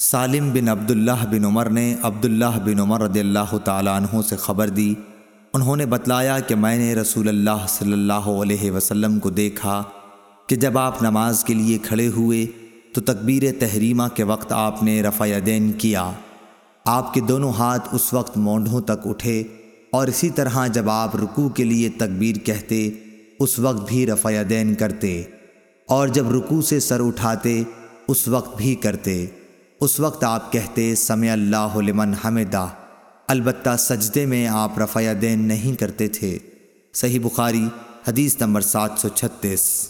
سالم بن عبداللہ بن عمر نے عبداللہ بن عمر رضی اللہ تعالیٰ عنہ سے خبر دی۔ انہوں نے بتلایا کہ میں نے رسول اللہ صلی اللہ علیہ وسلم کو دیکھا کہ جب آپ نماز کے لیے کھڑے ہوئے تو تکبیر تحریمہ کے وقت آپ نے رفع دین کیا۔ آپ کے دونوں ہاتھ اس وقت مونڈھوں تک اٹھے اور اسی طرح جب آپ رکوع کے لیے تکبیر کہتے، اس وقت بھی رفع دین کرتے اور جب رکوع سے سر اٹھاتے، اس وقت بھی کرتے۔ اس وقت آپ کہتے، سمع اللہ لمن حمدہ. البتہ سجدے میں آپ رفع دین نہیں کرتے تھے۔ صحیح بخاری، حدیث نمبر سات سو چھتیس۔